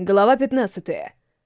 Глава 15.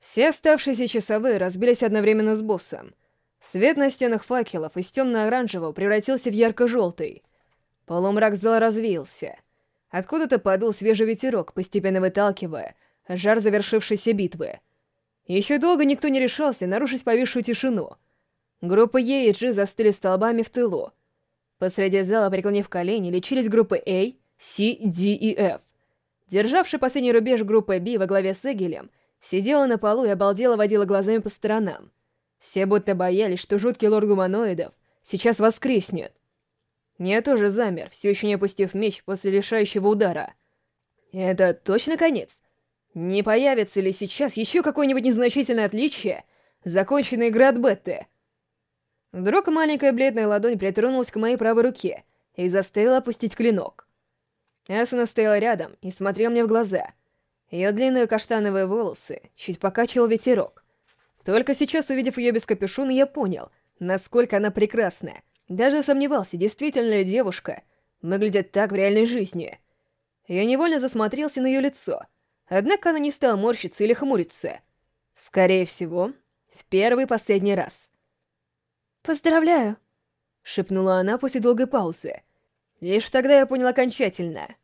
Все оставшиеся часовые разбились одновременно с боссом. Свет на стенах факелов из темно-оранжевого превратился в ярко-желтый. Полумрак зала развеялся. Откуда-то подул свежий ветерок, постепенно выталкивая жар завершившейся битвы. Еще долго никто не решался нарушить повисшую тишину. Группа Е и G застыли столбами в тылу. Посреди зала, преклонив колени, лечились группы A, C, D и F. Державший последний рубеж группы Би во главе с Эгелем, сидела на полу и обалдела водила глазами по сторонам. Все будто боялись, что жуткий лорд гуманоидов сейчас воскреснет. Я тоже замер, все еще не опустив меч после лишающего удара. Это точно конец? Не появится ли сейчас еще какое-нибудь незначительное отличие законченной игры от Бетты? Вдруг маленькая бледная ладонь притронулась к моей правой руке и заставила опустить клинок. Асуна стояла рядом и смотрел мне в глаза. Ее длинные каштановые волосы чуть покачивал ветерок. Только сейчас, увидев ее без капюшона, я понял, насколько она прекрасна. Даже сомневался, действительно ли девушка выглядит так в реальной жизни. Я невольно засмотрелся на ее лицо, однако она не стала морщиться или хмуриться. Скорее всего, в первый и последний раз. «Поздравляю», — шепнула она после долгой паузы. Лишь тогда я понял окончательно.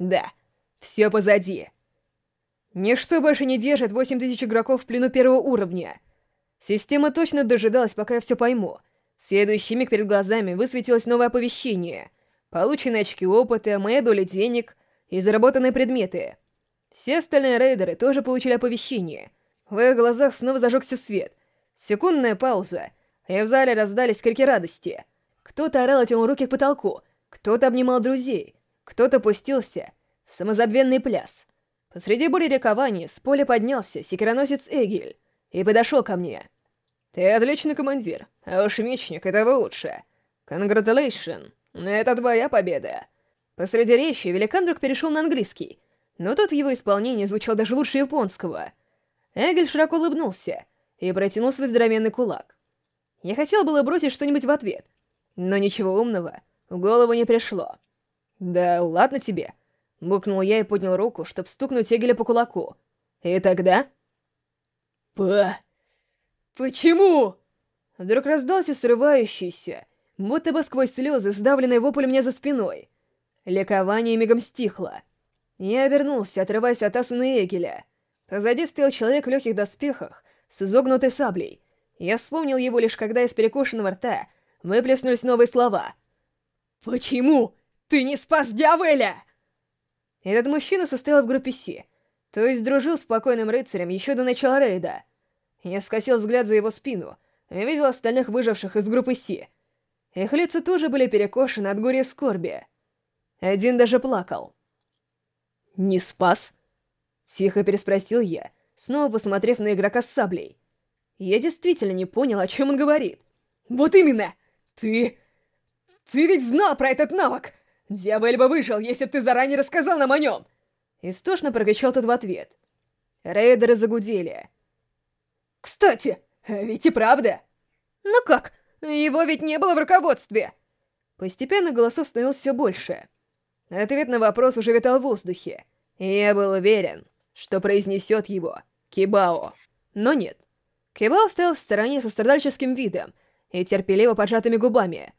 Да, все позади. Ничто больше не держит 8000 игроков в плену первого уровня. Система точно дожидалась, пока я все пойму. В следующий миг перед глазами высветилось новое оповещение. Полученные очки опыта, моя доля денег и заработанные предметы. Все остальные рейдеры тоже получили оповещение. В их глазах снова зажегся свет. Секундная пауза, и в зале раздались крики радости. Кто-то орал и тянул руки к потолку, кто-то обнимал друзей, кто-то пустился в самозабвенный пляс. Посреди бури рекования с поля поднялся секироносец Эгиль и подошел ко мне. «Ты отличный командир, а уж мечник — этого лучше. Конгратулейшн, это твоя победа». Посреди речи великан вдруг перешел на английский, но тут его исполнение звучало даже лучше японского. Эгель широко улыбнулся и протянул свой здоровенный кулак. Я хотел было бросить что-нибудь в ответ, но ничего умного в голову не пришло. «Да ладно тебе!» — букнул я и поднял руку, чтобы стукнуть Эгеля по кулаку. «И тогда...» «Па... Почему?» Вдруг раздался срывающийся, будто бы сквозь слезы, сдавленный вопль мне за спиной. Ликование мигом стихло. Я обернулся, отрываясь от Асуны Эгеля. Позади стоял человек в легких доспехах, с изогнутой саблей. Я вспомнил его лишь когда из перекошенного рта выплеснулись новые слова — «Почему ты не спас Диавеля?» Этот мужчина состоял в группе Си, то есть дружил с спокойным рыцарем еще до начала рейда. Я скосил взгляд за его спину и видел остальных выживших из группы Си. Их лица тоже были перекошены от горя и скорби. Один даже плакал. «Не спас?» Тихо переспросил я, снова посмотрев на игрока с саблей. Я действительно не понял, о чем он говорит. «Вот именно! Ты ты ведь знал про этот навык! Дьяволь бы выжил, если бы ты заранее рассказал нам о нем!» Истошно прокричал тот в ответ. Рейдеры загудели. «Кстати, ведь и правда!» «Ну как? Его ведь не было в руководстве!» Постепенно голосов становилось все больше. Ответ на вопрос уже витал в воздухе. Я был уверен, что произнесет его Кибао. Но нет. Кибао стоял в стороне со страдальческим видом и терпеливо поджатыми губами,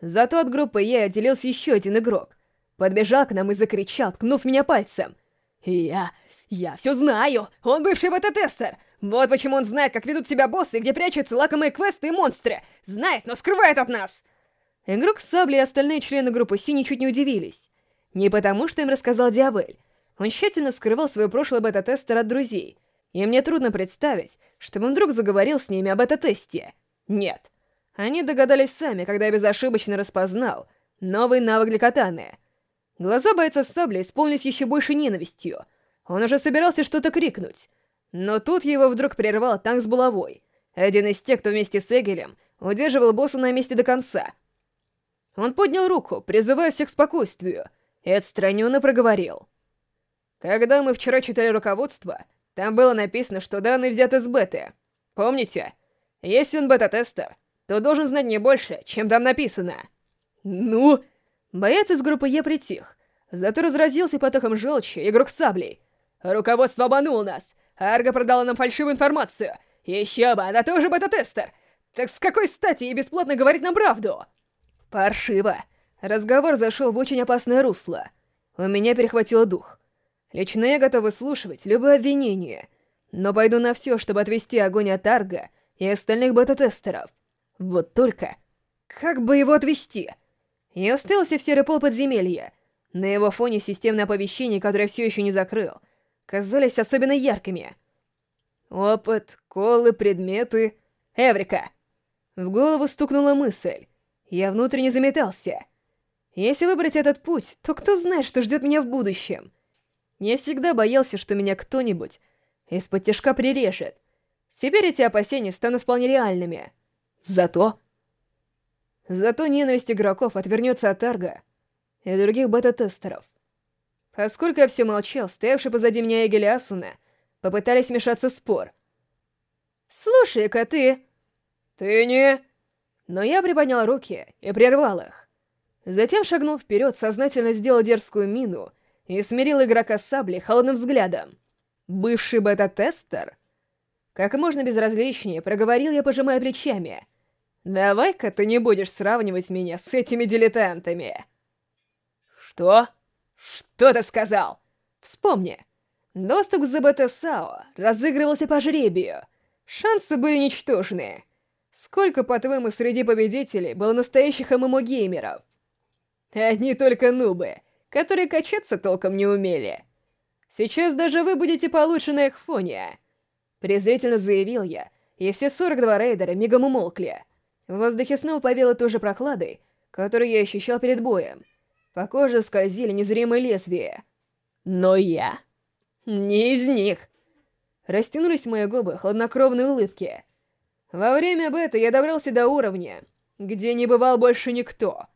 Зато от группы Е отделился еще один игрок. Подбежал к нам и закричал, ткнув меня пальцем. «Я... я все знаю! Он бывший бета-тестер! Вот почему он знает, как ведут себя боссы и где прячутся лакомые квесты и монстры! Знает, но скрывает от нас!» Игрок с саблей и остальные члены группы Си ничуть не удивились. Не потому, что им рассказал Диавель. Он тщательно скрывал свое прошлое бета-тестера от друзей. И мне трудно представить, чтобы он вдруг заговорил с ними об бета-тесте. Нет. Они догадались сами, когда я безошибочно распознал новый навык для катаны. Глаза бойца с саблей исполнились еще больше ненавистью. Он уже собирался что-то крикнуть. Но тут его вдруг прервал танк с булавой. Один из тех, кто вместе с Эгелем удерживал босса на месте до конца. Он поднял руку, призывая всех к спокойствию, и отстраненно проговорил. Когда мы вчера читали руководство, там было написано, что данные взяты с беты. Помните? Если он бета-тестер, то должен знать не больше, чем там написано. Ну? Боец из группы Е притих, зато разразился потоком желчи игрок саблей. Руководство обмануло нас. Арга продала нам фальшивую информацию. Еще бы, она тоже бета-тестер. Так с какой стати ей бесплатно говорить нам правду? Паршиво. Разговор зашел в очень опасное русло. У меня перехватило дух. Лично я готов выслушивать любое обвинение, но пойду на все, чтобы отвести огонь от Арга и остальных бета-тестеров. Вот только... Как бы его отвести? Я уставился в серый пол подземелья. На его фоне системные оповещения, которые я все еще не закрыл, казались особенно яркими. Опыт, колы, предметы... Эврика! В голову стукнула мысль. Я внутренне заметался. Если выбрать этот путь, то кто знает, что ждет меня в будущем. Я всегда боялся, что меня кто-нибудь из-под тяжка прирежет. Теперь эти опасения станут вполне реальными. Зато... Зато ненависть игроков отвернется от Арга и других бета-тестеров. Поскольку я все молчал, стоявший позади меня Эгель Асуна попытались вмешаться в спор. «Слушай-ка ты...» «Ты не...» Но я приподнял руки и прервал их. Затем шагнул вперед, сознательно сделал дерзкую мину и смирил игрока с саблей холодным взглядом. «Бывший бета-тестер?» Как можно безразличнее проговорил я, пожимая плечами. «Давай-ка ты не будешь сравнивать меня с этими дилетантами!» «Что? Что ты сказал?» «Вспомни, доступ к ЗБТ САО разыгрывался по жребию. Шансы были ничтожные. Сколько, по-твоему, среди победителей было настоящих ММО-геймеров? Одни только нубы, которые качаться толком не умели. Сейчас даже вы будете получше на их фоне. Презрительно заявил я, и все 42 рейдера мигом умолкли. В воздухе снова повело той же прохладой, которую я ощущал перед боем. По коже скользили незримые лезвия. Но я... Не из них. Растянулись мои губы хладнокровной улыбки. Во время бета я добрался до уровня, где не бывал больше никто.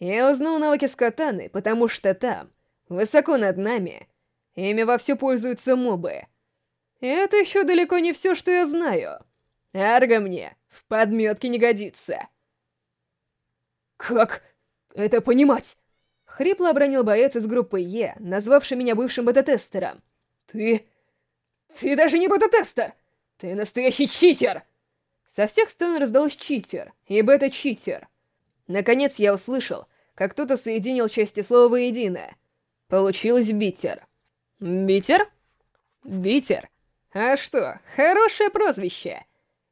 Я узнал навыки с катаны, потому что там, высоко над нами, ими вовсю пользуются мобы. И это еще далеко не все, что я знаю. Арго мне в подметке не годится. «Как это понимать?» Хрипло обронил боец из группы Е, назвавший меня бывшим бета-тестером. «Ты... ты даже не бета-тестер! Ты настоящий читер!» Со всех сторон раздалось читер, и бета-читер. Наконец я услышал, как кто-то соединил части слова воедино. Получилось битер. Битер? Битер? А что, хорошее прозвище.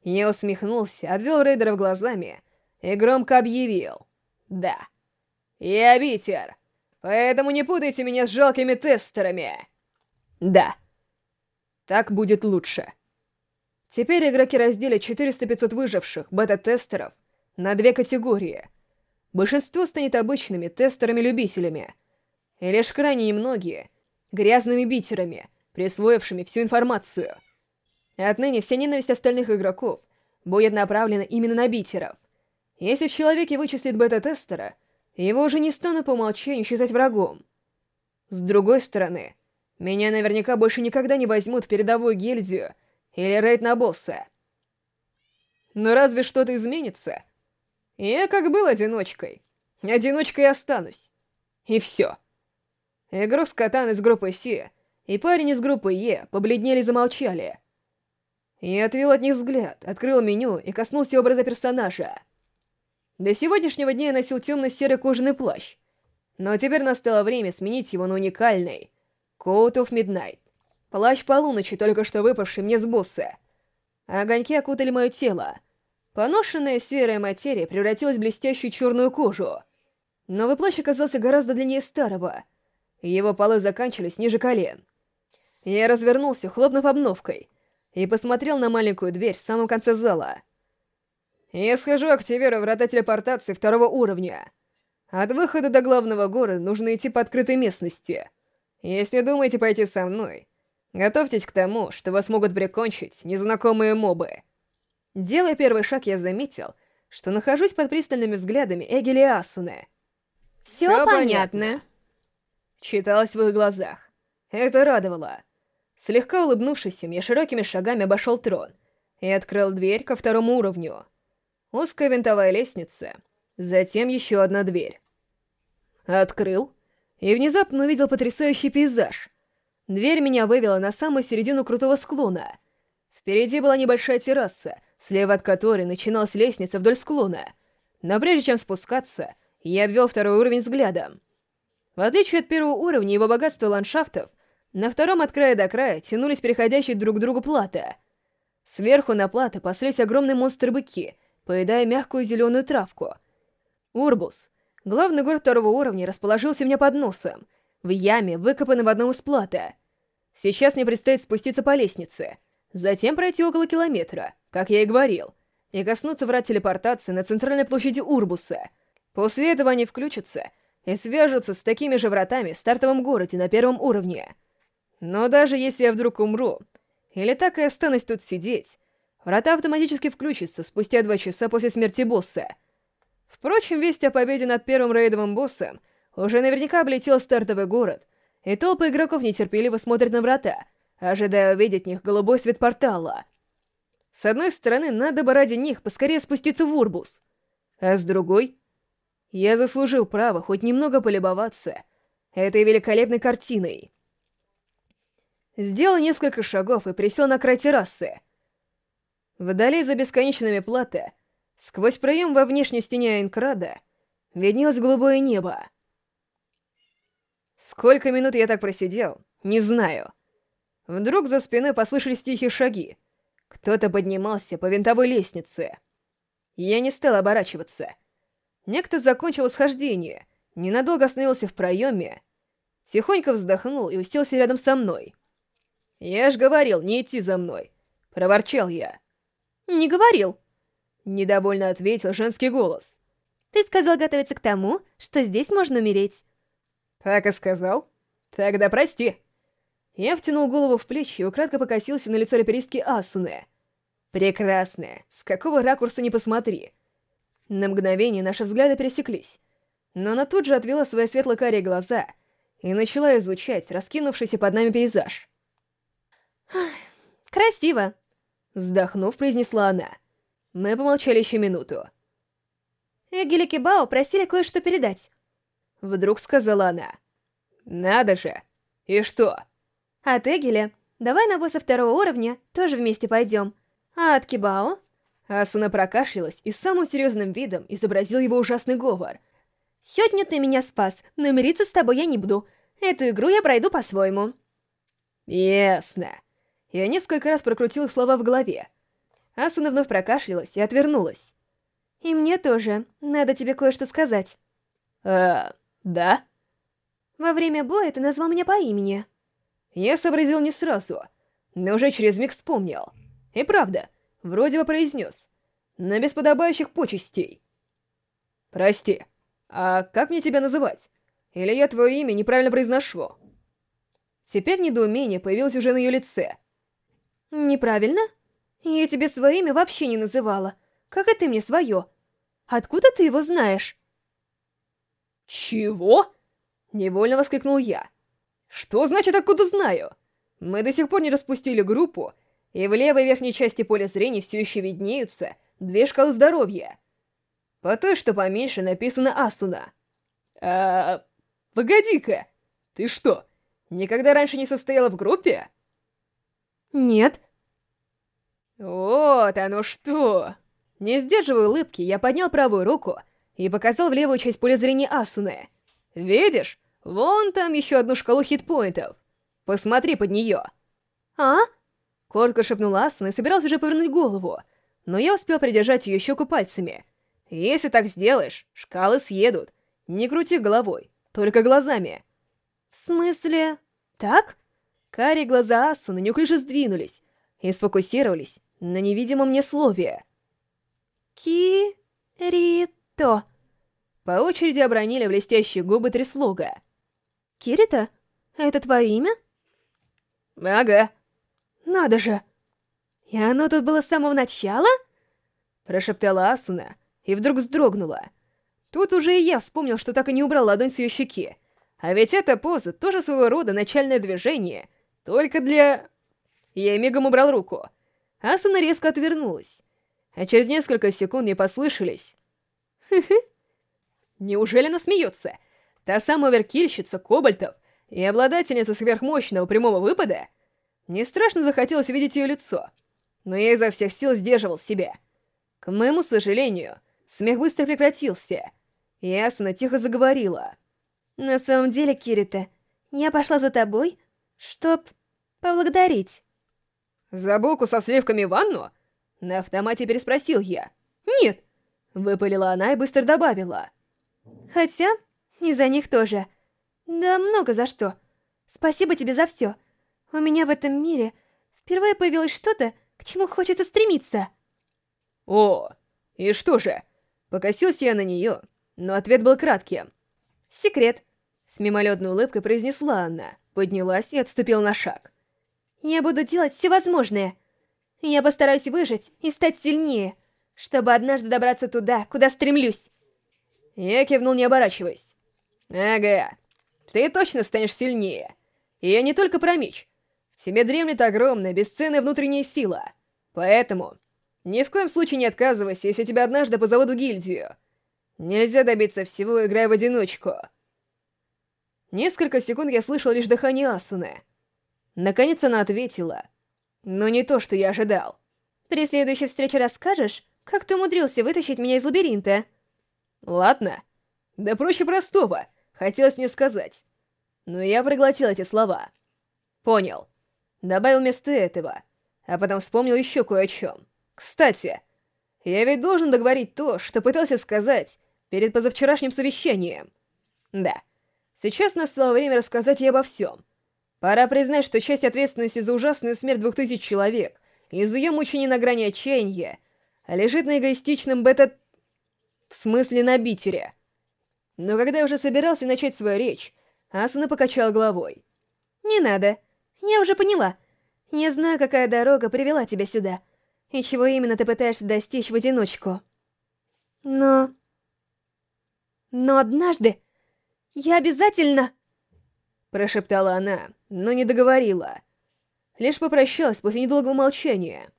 Я усмехнулся, обвел рейдеров глазами и громко объявил. Да, я битер, поэтому не путайте меня с жалкими тестерами. Да, так будет лучше. Теперь игроки разделят 400-500 выживших бета-тестеров на две категории. Большинство станет обычными тестерами-любителями, и лишь крайне немногие — грязными битерами, присвоившими всю информацию. Отныне вся ненависть остальных игроков будет направлена именно на битеров. Если в человеке вычислит бета-тестера, его уже не станут по умолчанию считать врагом. С другой стороны, меня наверняка больше никогда не возьмут в передовую гильдию или рейд на босса. Но разве что-то изменится? Я как был одиночкой, одиночкой останусь. И все. Игрок с катан из группы С и парень из группы Е побледнели и замолчали. Я отвел от них взгляд, открыл меню и коснулся образа персонажа. До сегодняшнего дня я носил темно-серый кожаный плащ, но теперь настало время сменить его на уникальный Coat of Midnight. Плащ полуночи, только что выпавший мне с босса. Огоньки окутали мое тело. Поношенная серая материя превратилась в блестящую черную кожу. Новый плащ оказался гораздо длиннее старого. Его полы заканчивались ниже колен. Я развернулся, хлопнув обновкой, и посмотрел на маленькую дверь в самом конце зала. Я схожу, активирую врата телепортации второго уровня. От выхода до главного города нужно идти по открытой местности. Если думаете пойти со мной, Готовьтесь к тому, что вас могут прикончить незнакомые мобы. Делая первый шаг, я заметил, что нахожусь под пристальными взглядами Эгели Асуны. «Все, Все понятно. понятно», читалось в их глазах. Это радовало. Слегка улыбнувшись им, я широкими шагами обошел трон и открыл дверь ко второму уровню. Узкая винтовая лестница, затем еще одна дверь. Открыл и внезапно увидел потрясающий пейзаж — Дверь меня вывела на самую середину крутого склона. Впереди была небольшая терраса, слева от которой начиналась лестница вдоль склона. Но прежде чем спускаться, я обвел второй уровень взглядом. В отличие от первого уровня его богатства ландшафтов, на втором от края до края тянулись переходящие друг к другу платы. Сверху на платы паслись огромные монстры-быки, поедая мягкую зеленую травку. Урбус, главный город второго уровня, расположился у меня под носом, в яме, выкопанной в одном из плата. Сейчас мне предстоит спуститься по лестнице, затем пройти около километра, как я и говорил, и коснуться врат телепортации на центральной площади Урбуса. После этого они включатся и свяжутся с такими же вратами в стартовом городе на первом уровне. Но даже если я вдруг умру, или так и останусь тут сидеть, врата автоматически включатся спустя два часа после смерти босса. Впрочем, весть о победе над первым рейдовым боссом уже наверняка облетел стартовый город, и толпы игроков нетерпеливо смотрят на врата, ожидая увидеть в них голубой свет портала. С одной стороны, надо бы ради них поскорее спуститься в Урбус, а с другой, я заслужил право хоть немного полюбоваться этой великолепной картиной. Сделал несколько шагов и присел на край террасы. Вдали за бесконечными платы, сквозь проем во внешней стене Айнкрада, виднелось голубое небо. Сколько минут я так просидел, не знаю. Вдруг за спиной послышались тихие шаги. Кто-то поднимался по винтовой лестнице. Я не стал оборачиваться. Некто закончил схождение, ненадолго остановился в проеме, тихонько вздохнул и уселся рядом со мной. «Я ж говорил, не идти за мной!» — проворчал я. «Не говорил!» — недовольно ответил женский голос. «Ты сказал готовиться к тому, что здесь можно умереть». «Так и сказал? Тогда прости!» Я втянул голову в плечи и украдко покосился на лицо раперистки Асуны. Прекрасная, с какого ракурса не посмотри. На мгновение наши взгляды пересеклись, но она тут же отвела свои светло-карие глаза и начала изучать раскинувшийся под нами пейзаж. «Красиво!» Вздохнув, произнесла она. Мы помолчали еще минуту. Эгель и Кибао просили кое-что передать. Вдруг сказала она. «Надо же! И что?» «От Эгеля. Давай на босса второго уровня тоже вместе пойдем. А от Кибао?» Асуна прокашлялась и самым серьезным видом изобразил его ужасный говор. «Сегодня ты меня спас, но мириться с тобой я не буду. Эту игру я пройду по-своему». «Ясно». Я несколько раз прокрутил их слова в голове. Асуна вновь прокашлялась и отвернулась. «И мне тоже. Надо тебе кое-что сказать». «Э, да?» «Во время боя ты назвал меня по имени». Я сообразил не сразу, но уже через миг вспомнил. И правда, вроде бы произнес. На бесподобающих почестей. «Прости, а как мне тебя называть? Или я твое имя неправильно произношу?» Теперь недоумение появилось уже на ее лице. «Неправильно? Я тебе свое имя вообще не называла, как и ты мне свое. Откуда ты его знаешь?» «Чего?» — невольно воскликнул я. «Что значит «откуда знаю»? Мы до сих пор не распустили группу, и в левой верхней части поля зрения все еще виднеются две шкалы здоровья. По той, что поменьше, написано Асуна. А, погоди-ка, ты что, никогда раньше не состояла в группе? Нет. Вот оно что! Не сдерживая улыбки, я поднял правую руку и показал в левую часть поля зрения Асуны. Видишь? Вон там еще одну шкалу хитпоинтов. Посмотри под нее. А? Коротко шепнула Асуна и собирался уже повернуть голову, но я успел придержать ее щеку пальцами. Если так сделаешь, шкалы съедут. Не крути головой, только глазами. В смысле? Так? Карие глаза Асуны неуклюже сдвинулись и сфокусировались на невидимом мне слове. Кирито. По очереди обронили блестящие губы три слога. Кирита? Это твое имя? Ага. Надо же. И оно тут было с самого начала? Прошептала Асуна и вдруг вздрогнула. Тут уже и я вспомнил, что так и не убрал ладонь с ее щеки. А ведь эта поза тоже своего рода начальное движение, только для... Я мигом убрал руку. Асуна резко отвернулась. А через несколько секунд мне послышались... Хы-хы. Неужели она смеется? Та самая веркильщица кобальтов и обладательница сверхмощного прямого выпада, мне страшно захотелось видеть ее лицо, но я изо всех сил сдерживал себя. К моему сожалению, смех быстро прекратился, и Асуна тихо заговорила. «На самом деле, Кирита, я пошла за тобой, чтоб поблагодарить». «За булку со сливками в ванну?» На автомате переспросил я. «Нет!» Выпалила она и быстро добавила. «Хотя, и за них тоже. Да много за что. Спасибо тебе за все. У меня в этом мире впервые появилось что-то, к чему хочется стремиться». «О, и что же?» Покосился я на нее, но ответ был кратким. «Секрет», — с мимолетной улыбкой произнесла она, поднялась и отступила на шаг. «Я буду делать все возможное. Я постараюсь выжить и стать сильнее, чтобы однажды добраться туда, куда стремлюсь». Я кивнул, не оборачиваясь. «Ага, ты точно станешь сильнее. И я не только про меч. В тебе дремлет огромная, бесценная внутренняя сила. Поэтому ни в коем случае не отказывайся, если тебя однажды позовут в гильдию. Нельзя добиться всего, играя в одиночку. Несколько секунд я слышал лишь дыхание Асуны. Наконец она ответила. Но не то, что я ожидал. При следующей встрече расскажешь, как ты умудрился вытащить меня из лабиринта? Ладно. Да проще простого, хотелось мне сказать. Но я проглотил эти слова. Понял. Добавил вместо этого, а потом вспомнил еще кое о чем. Кстати, я ведь должен договорить то, что пытался сказать перед позавчерашним совещанием. Да, сейчас настало время рассказать ей обо всем. Пора признать, что часть ответственности за ужасную смерть двух тысяч человек из ее мучений на грани отчаяния лежит на эгоистичном бета... В смысле на битере. Но когда я уже собирался начать свою речь, Асуна покачал головой. «Не надо. Я уже поняла. Я знаю, какая дорога привела тебя сюда, и чего именно ты пытаешься достичь в одиночку. Но... Но однажды я обязательно...» Прошептала она, но не договорила. Лишь попрощалась после недолгого молчания.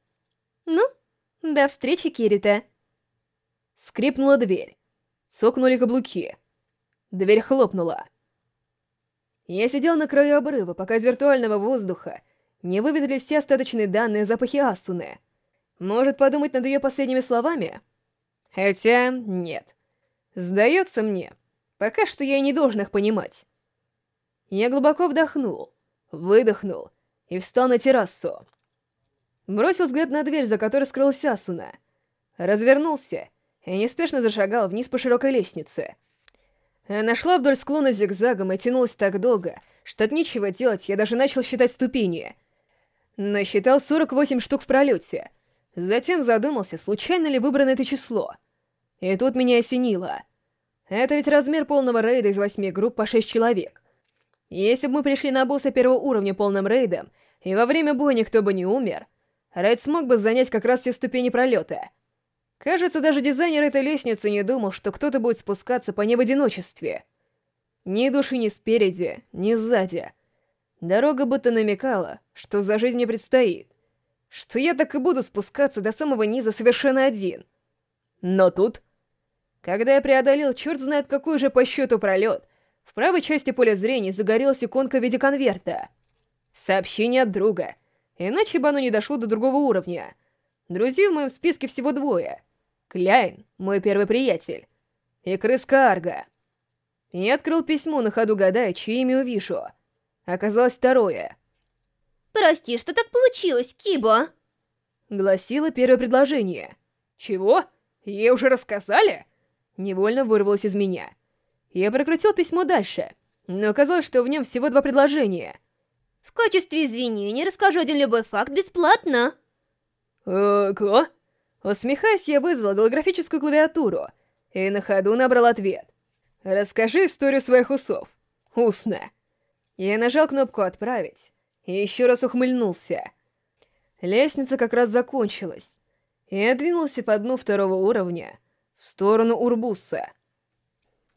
«Ну, до встречи, Кирита!» Скрипнула дверь. Цокнули каблуки. Дверь хлопнула. Я сидел на краю обрыва, пока из виртуального воздуха не выведали все остаточные данные запахи Асуны. Может подумать над ее последними словами? Хотя нет. Сдается мне, пока что я и не должен их понимать. Я глубоко вдохнул, выдохнул и встал на террасу. Бросил взгляд на дверь, за которой скрылась Асуна. Развернулся и неспешно зашагал вниз по широкой лестнице. Она шла вдоль склона зигзагом и тянулась так долго, что от нечего делать я даже начал считать ступени. Насчитал 48 штук в пролете. Затем задумался, случайно ли выбрано это число. И тут меня осенило. Это ведь размер полного рейда из восьми групп по 6 человек. Если бы мы пришли на босса первого уровня полным рейдом, и во время боя никто бы не умер, рейд смог бы занять как раз все ступени пролета — Кажется, даже дизайнер этой лестницы не думал, что кто-то будет спускаться по ней в одиночестве. Ни души ни спереди, ни сзади. Дорога будто намекала, что за жизнь мне предстоит. Что я так и буду спускаться до самого низа совершенно один. Но тут... Когда я преодолел черт знает какой же по счету пролет, в правой части поля зрения загорелась иконка в виде конверта. Сообщение от друга. Иначе бы оно не дошло до другого уровня. Друзей в моем списке всего двое — Кляйн, мой первый приятель, и крыска Арга. Я открыл письмо на ходу, гадая, чье имя увижу. Оказалось второе. «Прости, что так получилось, Кибо?» Гласило первое предложение. «Чего? Ей уже рассказали?» Невольно вырвалось из меня. Я прокрутил письмо дальше, но оказалось, что в нем всего два предложения. «В качестве извинения расскажу один любой факт бесплатно». «Э, ко?» Усмехаясь, я вызвал голографическую клавиатуру и на ходу набрал ответ. «Расскажи историю своих усов. Устно». Я нажал кнопку «Отправить» и еще раз ухмыльнулся. Лестница как раз закончилась. Я двинулся по дну второго уровня в сторону Урбуса —